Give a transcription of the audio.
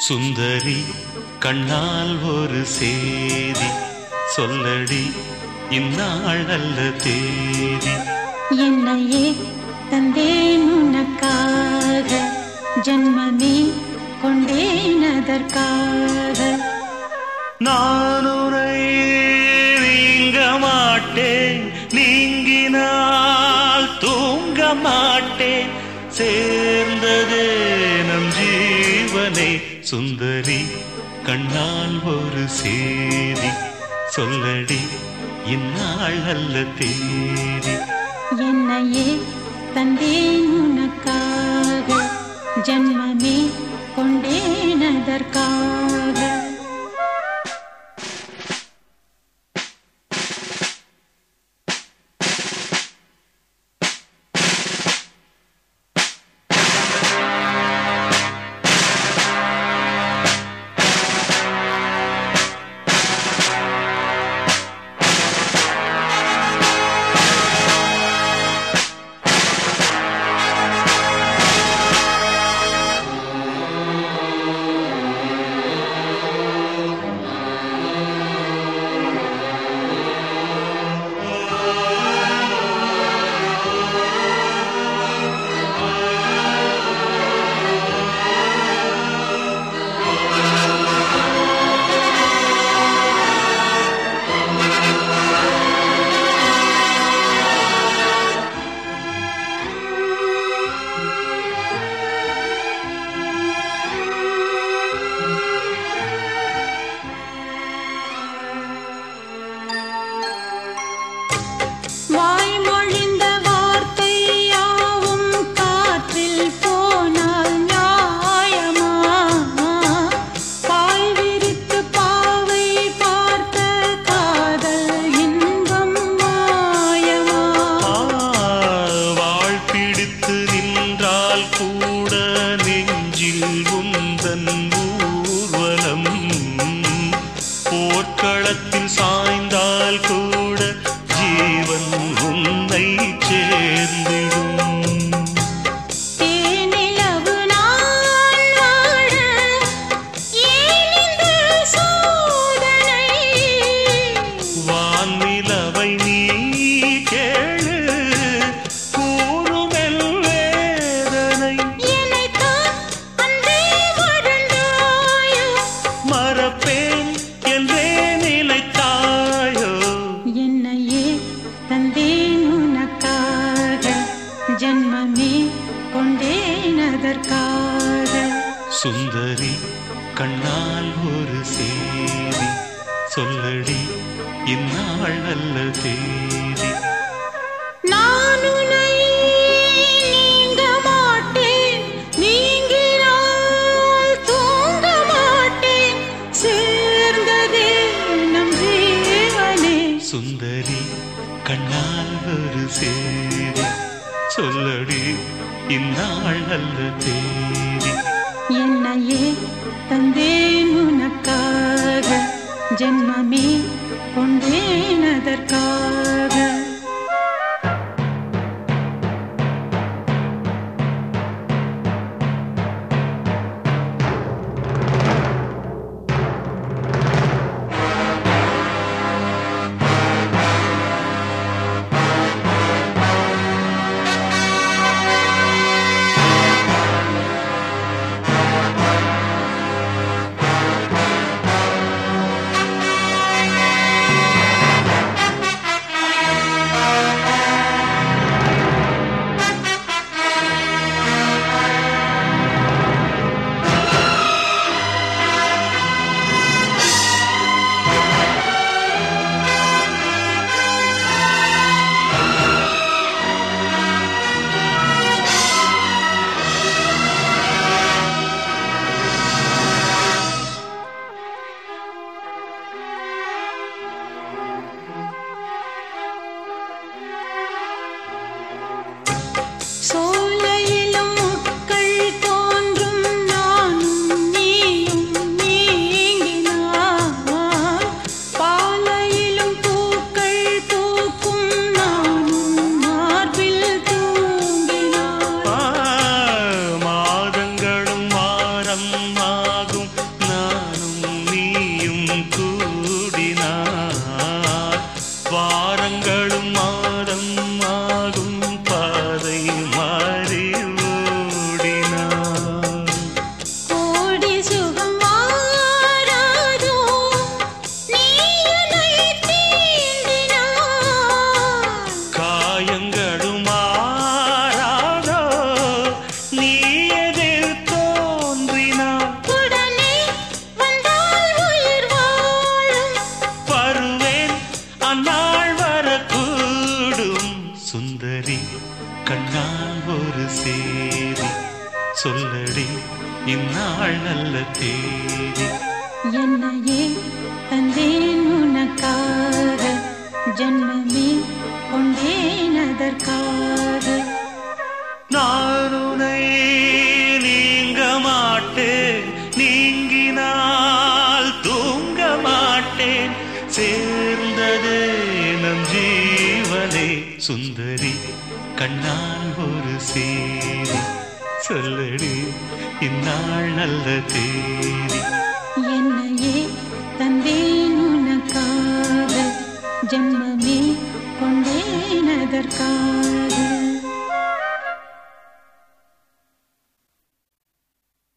சுந்தரி கண்ணால் ஒரு சேதி. சொல்லடி இந்நாள் அல்ல தேதி. என்னையே தந்தேன் உனக்காக. ஜன்மமே கொண்டேன் அதற்காக. நான் உரை நீங்க மாட்டேன் நீங்கினால் தூங்க மாட்டேன் சேர்ந்ததே நம் ஜீவனை சுந்தரி கண்ணால் ஒரு சேரி சொல்லடி இந்நாள் அல்ல தேரி என்னையே தந்தேன் உனக்காக. ஜன்மமே கொண்டேன் அதற்காக. நின்றால் கூட நெஞ்சில் உந்தன் ஊர்வலம். போர்க்களத்தில் சாய்ந்தால் கூட ஜீவன் உன்னை சேர்ந்து இந்நாள் நல்ல தேதி. சுந்தரி கண்ணால் ஒரு சேதி. சொல்லடி இந்நாள் நல்ல தேதி. என்னையே தந்தேன் உனக்காக. ஜென்மமே that God. நான் நாள் வரக்கூடும். சுந்தரி கண்ணால் ஒரு சேரி. சொல்லடி இந்நாள் நல்ல தேதி. என்னையே தந்தேன் உனக்காக. ஜன்மமே கொண்டேன் அதற்காக. நானுனை நீங்க மாட்டேன் நீங்கினால் தூங்க மாட்டேன். சேர் சேர்ந்ததே நம் ஜீவனே. சுந்தரி கண்ணால் ஒரு சேரி. சொல்லடி இந்நாள் நல்ல தேதி